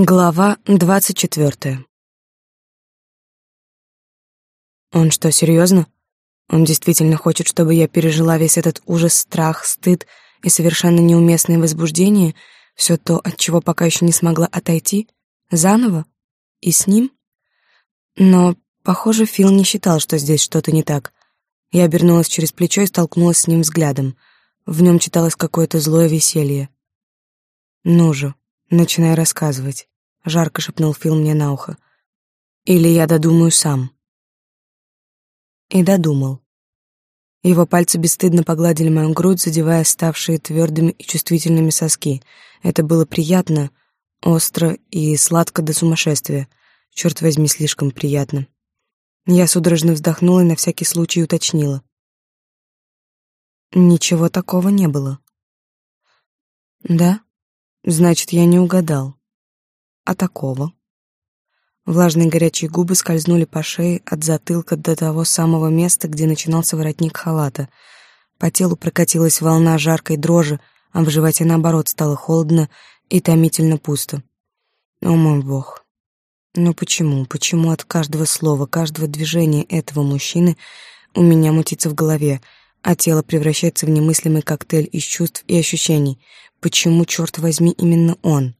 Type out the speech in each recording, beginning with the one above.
Глава двадцать четвертая. Он что, серьезно? Он действительно хочет, чтобы я пережила весь этот ужас, страх, стыд и совершенно неуместное возбуждение, все то, от чего пока еще не смогла отойти, заново? И с ним? Но, похоже, Фил не считал, что здесь что-то не так. Я обернулась через плечо и столкнулась с ним взглядом. В нем читалось какое-то злое веселье. «Ну же, начинай рассказывать» жарко шепнул Фил мне на ухо. Или я додумаю сам. И додумал. Его пальцы бесстыдно погладили мою грудь, задевая ставшие твердыми и чувствительными соски. Это было приятно, остро и сладко до сумасшествия. Черт возьми, слишком приятно. Я судорожно вздохнула и на всякий случай уточнила. Ничего такого не было. Да? Значит, я не угадал. А такого? Влажные горячие губы скользнули по шее от затылка до того самого места, где начинался воротник халата. По телу прокатилась волна жаркой дрожи, а в животе, наоборот, стало холодно и томительно пусто. О мой бог! Ну почему, почему от каждого слова, каждого движения этого мужчины у меня мутится в голове, а тело превращается в немыслимый коктейль из чувств и ощущений? Почему, черт возьми, именно он?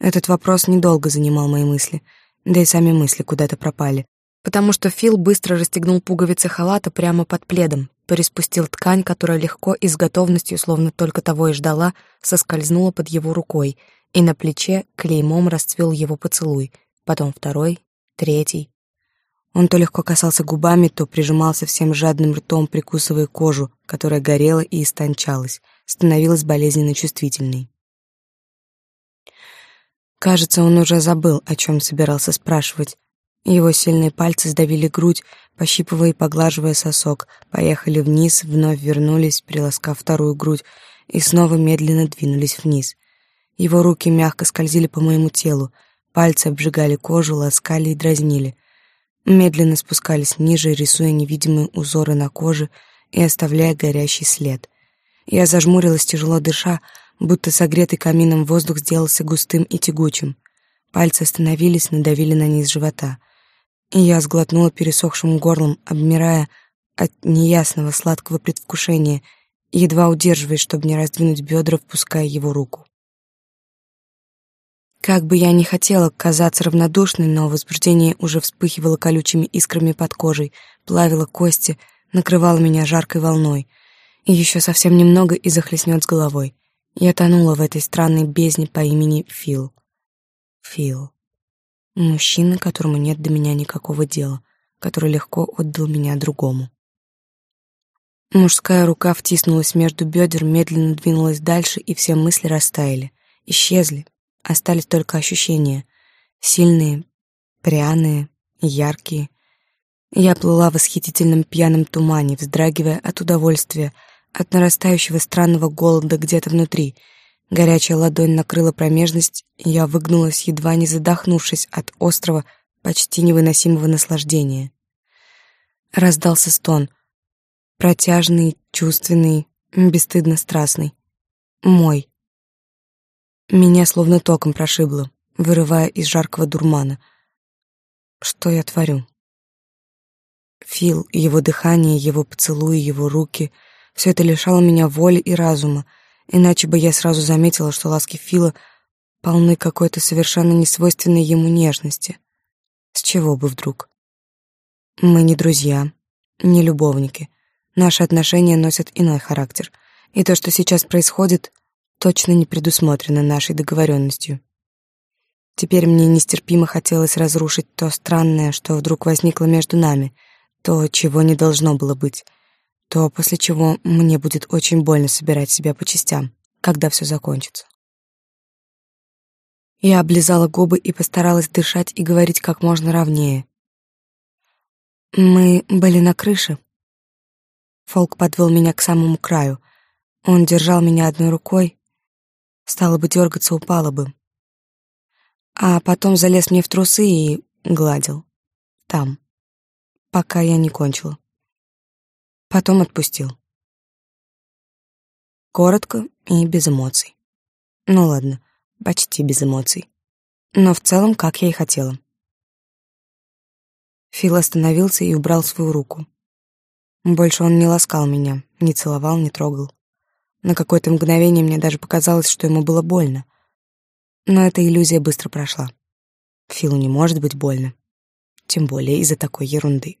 Этот вопрос недолго занимал мои мысли, да и сами мысли куда-то пропали, потому что Фил быстро расстегнул пуговицы халата прямо под пледом, переспустил ткань, которая легко и с готовностью, словно только того и ждала, соскользнула под его рукой, и на плече клеймом расцвел его поцелуй, потом второй, третий. Он то легко касался губами, то прижимался всем жадным ртом, прикусывая кожу, которая горела и истончалась, становилась болезненно чувствительной. Кажется, он уже забыл, о чем собирался спрашивать. Его сильные пальцы сдавили грудь, пощипывая и поглаживая сосок, поехали вниз, вновь вернулись, приласкав вторую грудь, и снова медленно двинулись вниз. Его руки мягко скользили по моему телу, пальцы обжигали кожу, ласкали и дразнили. Медленно спускались ниже, рисуя невидимые узоры на коже и оставляя горящий след. Я зажмурилась, тяжело дыша, будто согретый камином воздух сделался густым и тягучим. Пальцы остановились, надавили на низ живота. И я сглотнула пересохшим горлом, обмирая от неясного сладкого предвкушения, едва удерживаясь, чтобы не раздвинуть бедра, впуская его руку. Как бы я ни хотела казаться равнодушной, но возбуждение уже вспыхивало колючими искрами под кожей, плавило кости, накрывало меня жаркой волной. И еще совсем немного и захлестнет с головой. Я тонула в этой странной бездне по имени Фил. Фил. Мужчина, которому нет до меня никакого дела, который легко отдал меня другому. Мужская рука втиснулась между бедер, медленно двинулась дальше, и все мысли растаяли, исчезли. Остались только ощущения. Сильные, пряные, яркие. Я плыла в восхитительном пьяном тумане, вздрагивая от удовольствия, от нарастающего странного голода где-то внутри. Горячая ладонь накрыла промежность, и я выгнулась, едва не задохнувшись от острого, почти невыносимого наслаждения. Раздался стон. Протяжный, чувственный, бесстыдно страстный. Мой. Меня словно током прошибло, вырывая из жаркого дурмана. Что я творю? Фил, его дыхание, его поцелуи, его руки — все это лишало меня воли и разума, иначе бы я сразу заметила, что ласки Фила полны какой-то совершенно несвойственной ему нежности. С чего бы вдруг? Мы не друзья, не любовники. Наши отношения носят иной характер, и то, что сейчас происходит, точно не предусмотрено нашей договоренностью. Теперь мне нестерпимо хотелось разрушить то странное, что вдруг возникло между нами, то, чего не должно было быть — то после чего мне будет очень больно собирать себя по частям, когда все закончится. Я облизала губы и постаралась дышать и говорить как можно ровнее. Мы были на крыше. Фолк подвел меня к самому краю. Он держал меня одной рукой. Стало бы дергаться, упала бы. А потом залез мне в трусы и гладил. Там. Пока я не кончила. Потом отпустил. Коротко и без эмоций. Ну ладно, почти без эмоций. Но в целом, как я и хотела. Фил остановился и убрал свою руку. Больше он не ласкал меня, не целовал, не трогал. На какое-то мгновение мне даже показалось, что ему было больно. Но эта иллюзия быстро прошла. Филу не может быть больно. Тем более из-за такой ерунды.